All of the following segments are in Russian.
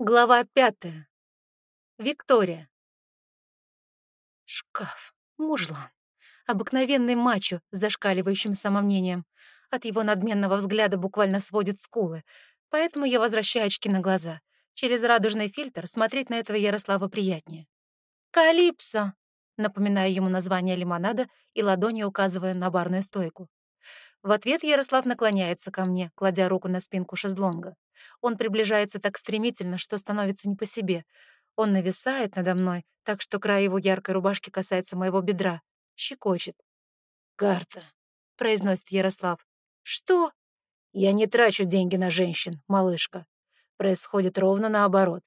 Глава пятая. Виктория. Шкаф. Мужлан. Обыкновенный мачо с зашкаливающим самомнением. От его надменного взгляда буквально сводит скулы. Поэтому я возвращаю очки на глаза. Через радужный фильтр смотреть на этого Ярослава приятнее. «Калипсо!» Напоминаю ему название лимонада и ладонью указываю на барную стойку. В ответ Ярослав наклоняется ко мне, кладя руку на спинку шезлонга. Он приближается так стремительно, что становится не по себе. Он нависает надо мной, так что край его яркой рубашки касается моего бедра. Щекочет. «Карта», — произносит Ярослав. «Что?» «Я не трачу деньги на женщин, малышка. Происходит ровно наоборот».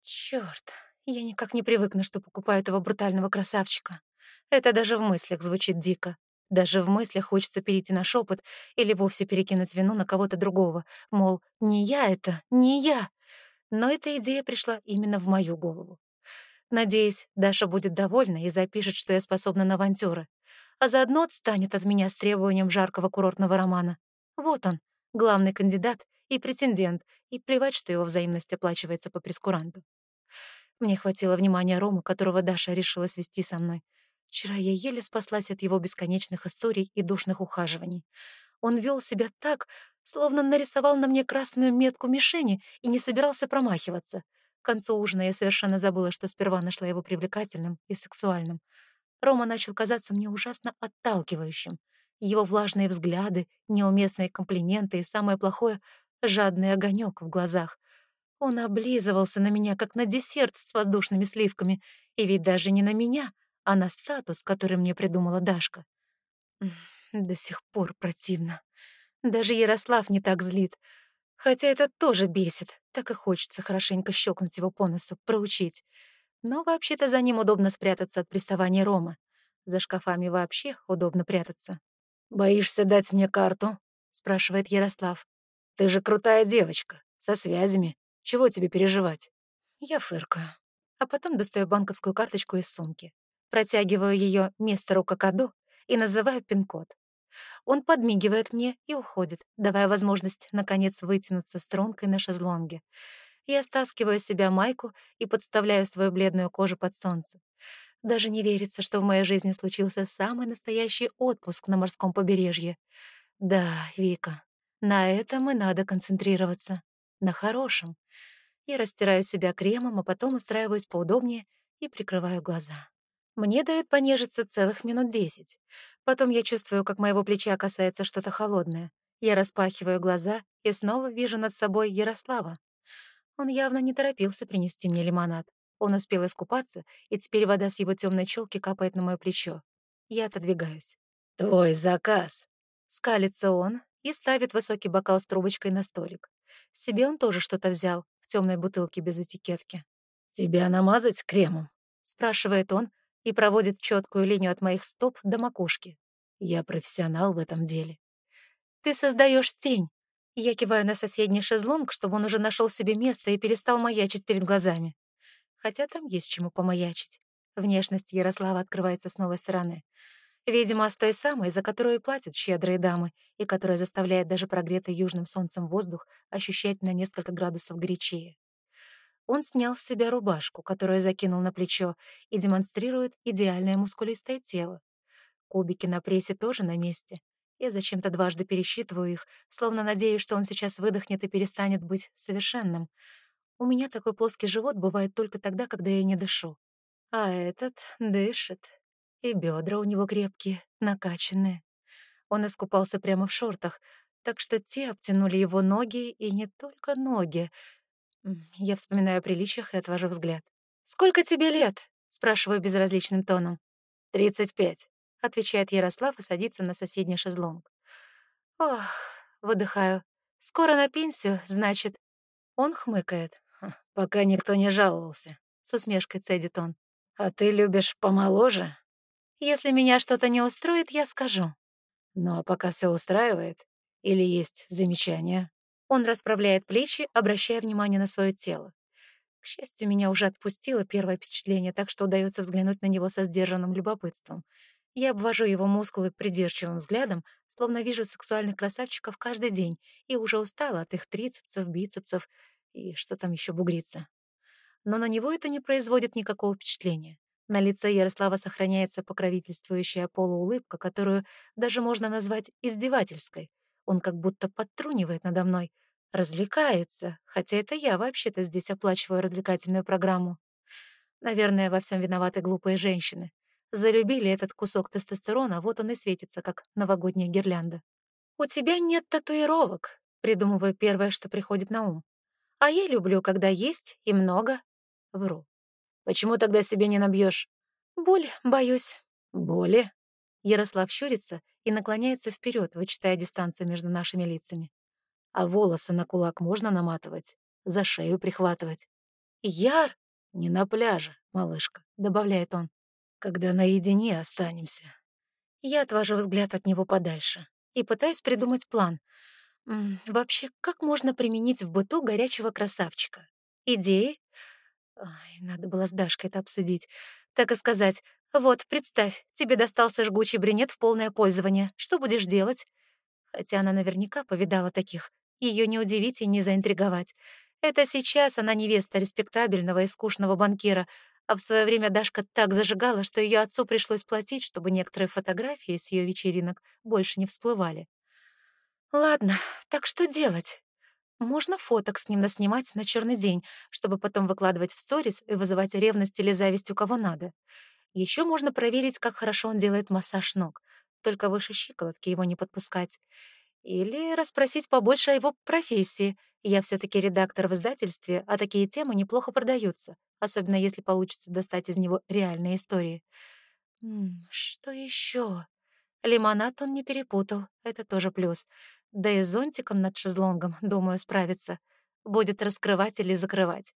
Черт, я никак не привыкну, что покупаю этого брутального красавчика. Это даже в мыслях звучит дико. Даже в мыслях хочется перейти на шепот или вовсе перекинуть вину на кого-то другого, мол, не я это, не я. Но эта идея пришла именно в мою голову. Надеюсь, Даша будет довольна и запишет, что я способна на авантюры, а заодно отстанет от меня с требованием жаркого курортного романа. Вот он, главный кандидат и претендент, и плевать, что его взаимность оплачивается по прескуранту. Мне хватило внимания Ромы, которого Даша решила свести со мной. Вчера я еле спаслась от его бесконечных историй и душных ухаживаний. Он вел себя так, словно нарисовал на мне красную метку мишени и не собирался промахиваться. К концу ужина я совершенно забыла, что сперва нашла его привлекательным и сексуальным. Рома начал казаться мне ужасно отталкивающим. Его влажные взгляды, неуместные комплименты и, самое плохое, жадный огонек в глазах. Он облизывался на меня, как на десерт с воздушными сливками, и ведь даже не на меня — а на статус, который мне придумала Дашка. До сих пор противно. Даже Ярослав не так злит. Хотя это тоже бесит. Так и хочется хорошенько щелкнуть его по носу, проучить. Но вообще-то за ним удобно спрятаться от приставания Рома. За шкафами вообще удобно прятаться. «Боишься дать мне карту?» — спрашивает Ярослав. «Ты же крутая девочка, со связями. Чего тебе переживать?» Я фыркаю, а потом достаю банковскую карточку из сумки. Протягиваю ее мистеру Какаду и называю пин-код. Он подмигивает мне и уходит, давая возможность, наконец, вытянуться стрункой на шезлонге. Я стаскиваю с себя майку и подставляю свою бледную кожу под солнце. Даже не верится, что в моей жизни случился самый настоящий отпуск на морском побережье. Да, Вика, на этом и надо концентрироваться. На хорошем. Я растираю себя кремом, а потом устраиваюсь поудобнее и прикрываю глаза. Мне дают понежиться целых минут десять. Потом я чувствую, как моего плеча касается что-то холодное. Я распахиваю глаза и снова вижу над собой Ярослава. Он явно не торопился принести мне лимонад. Он успел искупаться, и теперь вода с его темной челки капает на мое плечо. Я отодвигаюсь. «Твой заказ!» Скалится он и ставит высокий бокал с трубочкой на столик. Себе он тоже что-то взял в темной бутылке без этикетки. «Тебя намазать кремом?» — спрашивает он, и проводит четкую линию от моих стоп до макушки. Я профессионал в этом деле. Ты создаешь тень. Я киваю на соседний шезлонг, чтобы он уже нашел себе место и перестал маячить перед глазами. Хотя там есть чему помаячить. Внешность Ярослава открывается с новой стороны. Видимо, с той самой, за которую платят щедрые дамы, и которая заставляет даже прогретый южным солнцем воздух ощущать на несколько градусов горячее. Он снял с себя рубашку, которую закинул на плечо, и демонстрирует идеальное мускулистое тело. Кубики на прессе тоже на месте. Я зачем-то дважды пересчитываю их, словно надеюсь, что он сейчас выдохнет и перестанет быть совершенным. У меня такой плоский живот бывает только тогда, когда я не дышу. А этот дышит. И бедра у него крепкие, накачанные. Он искупался прямо в шортах, так что те обтянули его ноги, и не только ноги — я вспоминаю о приличиях и отвожу взгляд. «Сколько тебе лет?» — спрашиваю безразличным тоном. «Тридцать пять», — отвечает Ярослав и садится на соседний шезлонг. «Ох», — выдыхаю. «Скоро на пенсию, значит?» Он хмыкает. «Пока никто не жаловался», — с усмешкой цедит он. «А ты любишь помоложе?» «Если меня что-то не устроит, я скажу». «Ну а пока все устраивает? Или есть замечания?» Он расправляет плечи, обращая внимание на свое тело. К счастью, меня уже отпустило первое впечатление, так что удается взглянуть на него со сдержанным любопытством. Я обвожу его мускулы придирчивым взглядом, словно вижу сексуальных красавчиков каждый день, и уже устала от их трицепсов, бицепсов и что там еще бугрится. Но на него это не производит никакого впечатления. На лице Ярослава сохраняется покровительствующая полуулыбка, которую даже можно назвать издевательской. Он как будто подтрунивает надо мной, развлекается, хотя это я вообще-то здесь оплачиваю развлекательную программу. Наверное, во всем виноваты глупые женщины. Залюбили этот кусок тестостерона, вот он и светится, как новогодняя гирлянда. «У тебя нет татуировок», — придумываю первое, что приходит на ум. «А я люблю, когда есть и много». Вру. «Почему тогда себе не набьешь? «Боль, боюсь». «Боли?» Ярослав щурится и наклоняется вперед, вычитая дистанцию между нашими лицами. «А волосы на кулак можно наматывать? За шею прихватывать?» «Яр!» «Не на пляже, малышка», — добавляет он когда наедине останемся. Я отвожу взгляд от него подальше и пытаюсь придумать план. Вообще, как можно применить в быту горячего красавчика? Идеи? Ай, надо было с Дашкой это обсудить. Так и сказать, вот, представь, тебе достался жгучий брюнет в полное пользование. Что будешь делать? Хотя она наверняка повидала таких. Ее не удивить и не заинтриговать. Это сейчас она невеста респектабельного и скучного банкира, а в свое время Дашка так зажигала, что ее отцу пришлось платить, чтобы некоторые фотографии с ее вечеринок больше не всплывали. Ладно, так что делать? Можно фоток с ним наснимать на черный день, чтобы потом выкладывать в сторис и вызывать ревность или зависть у кого надо. Еще можно проверить, как хорошо он делает массаж ног, только выше щиколотки его не подпускать. Или расспросить побольше о его профессии. Я все таки редактор в издательстве, а такие темы неплохо продаются, особенно если получится достать из него реальные истории. М что еще? Лимонад он не перепутал, это тоже плюс. Да и зонтиком над шезлонгом, думаю, справится. Будет раскрывать или закрывать.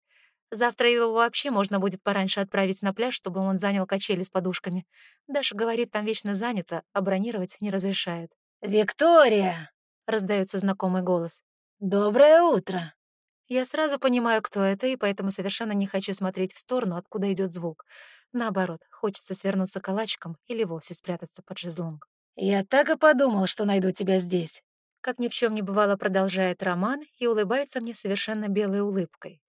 Завтра его вообще можно будет пораньше отправить на пляж, чтобы он занял качели с подушками. Даша говорит, там вечно занято, а бронировать не разрешают. «Виктория!» раздается знакомый голос. «Доброе утро!» Я сразу понимаю, кто это, и поэтому совершенно не хочу смотреть в сторону, откуда идет звук. Наоборот, хочется свернуться калачиком или вовсе спрятаться под шезлонг. «Я так и подумал, что найду тебя здесь!» Как ни в чем не бывало, продолжает Роман и улыбается мне совершенно белой улыбкой.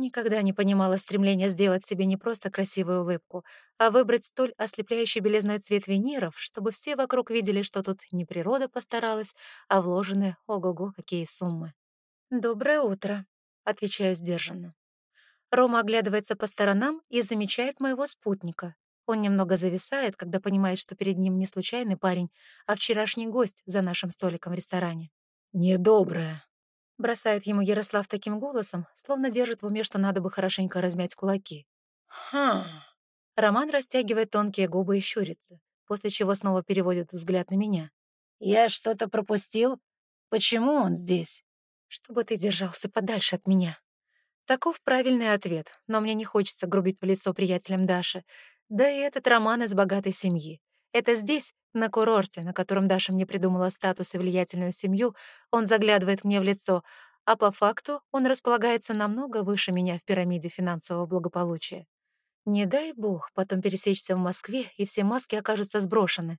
Никогда не понимала стремления сделать себе не просто красивую улыбку, а выбрать столь ослепляющий белизной цвет виниров, чтобы все вокруг видели, что тут не природа постаралась, а вложены, ого-го, какие суммы. «Доброе утро», — отвечаю сдержанно. Рома оглядывается по сторонам и замечает моего спутника. Он немного зависает, когда понимает, что перед ним не случайный парень, а вчерашний гость за нашим столиком в ресторане. «Недоброе», Бросает ему Ярослав таким голосом, словно держит в уме, что надо бы хорошенько размять кулаки. «Хм...» Роман растягивает тонкие губы и щурится, после чего снова переводит взгляд на меня. «Я что-то пропустил? Почему он здесь?» «Чтобы ты держался подальше от меня». Таков правильный ответ, но мне не хочется грубить по лицу приятелям Даши. Да и этот Роман из богатой семьи. Это здесь, на курорте, на котором Даша мне придумала статус и влиятельную семью, он заглядывает мне в лицо, а по факту он располагается намного выше меня в пирамиде финансового благополучия. Не дай бог потом пересечься в Москве, и все маски окажутся сброшены.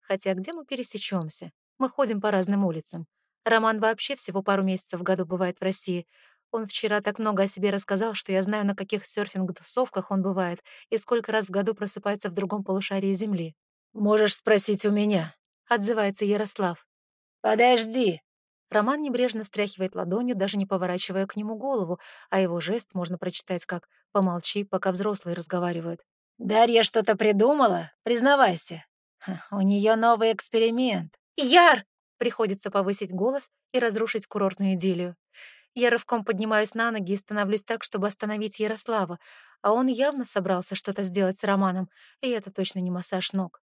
Хотя где мы пересечемся? Мы ходим по разным улицам. Роман вообще всего пару месяцев в году бывает в России. Он вчера так много о себе рассказал, что я знаю, на каких серфинг-тусовках он бывает и сколько раз в году просыпается в другом полушарии Земли. «Можешь спросить у меня», — отзывается Ярослав. «Подожди». Роман небрежно встряхивает ладонью, даже не поворачивая к нему голову, а его жест можно прочитать как «помолчи, пока взрослые разговаривают». «Дарья что-то придумала? Признавайся. у нее новый эксперимент». «Яр!» — приходится повысить голос и разрушить курортную идиллию. Я рывком поднимаюсь на ноги и становлюсь так, чтобы остановить Ярослава, а он явно собрался что-то сделать с Романом, и это точно не массаж ног.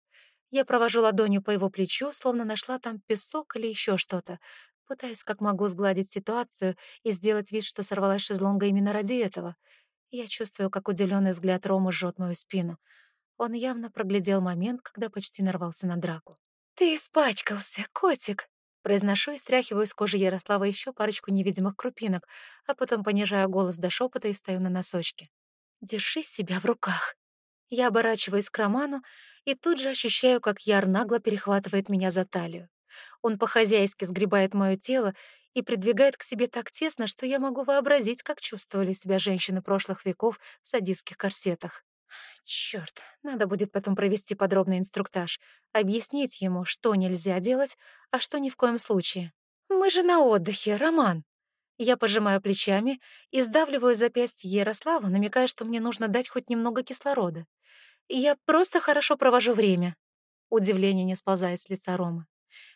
Я провожу ладонью по его плечу, словно нашла там песок или еще что-то. Пытаюсь как могу сгладить ситуацию и сделать вид, что сорвалась шезлонга именно ради этого. Я чувствую, как удивленный взгляд Ромы жжет мою спину. Он явно проглядел момент, когда почти нарвался на драку. «Ты испачкался, котик!» Произношу и стряхиваю с кожи Ярослава еще парочку невидимых крупинок, а потом понижаю голос до шепота и встаю на носочки. «Держи себя в руках!» Я оборачиваюсь к Роману и тут же ощущаю, как Яр нагло перехватывает меня за талию. Он по-хозяйски сгребает мое тело и придвигает к себе так тесно, что я могу вообразить, как чувствовали себя женщины прошлых веков в садистских корсетах. Черт, надо будет потом провести подробный инструктаж, объяснить ему, что нельзя делать, а что ни в коем случае. Мы же на отдыхе, Роман. Я пожимаю плечами и сдавливаю запястье Ярослава, намекая, что мне нужно дать хоть немного кислорода. Я просто хорошо провожу время. Удивление не сползает с лица Ромы.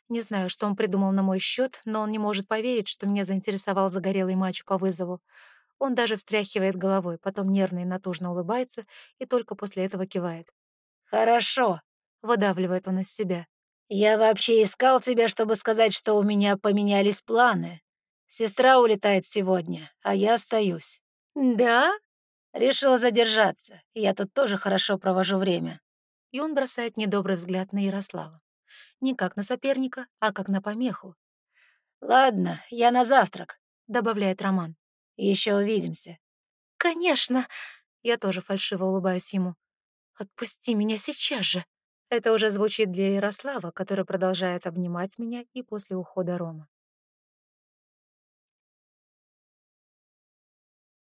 Не знаю, что он придумал на мой счет, но он не может поверить, что меня заинтересовал загорелый матч по вызову. Он даже встряхивает головой, потом нервно и натужно улыбается и только после этого кивает. «Хорошо», — выдавливает он из себя. «Я вообще искал тебя, чтобы сказать, что у меня поменялись планы. Сестра улетает сегодня, а я остаюсь». «Да?» Решила задержаться. Я тут тоже хорошо провожу время. И он бросает недобрый взгляд на Ярослава. Не как на соперника, а как на помеху. «Ладно, я на завтрак», — добавляет Роман. Еще увидимся». «Конечно!» Я тоже фальшиво улыбаюсь ему. «Отпусти меня сейчас же!» Это уже звучит для Ярослава, который продолжает обнимать меня и после ухода Рома.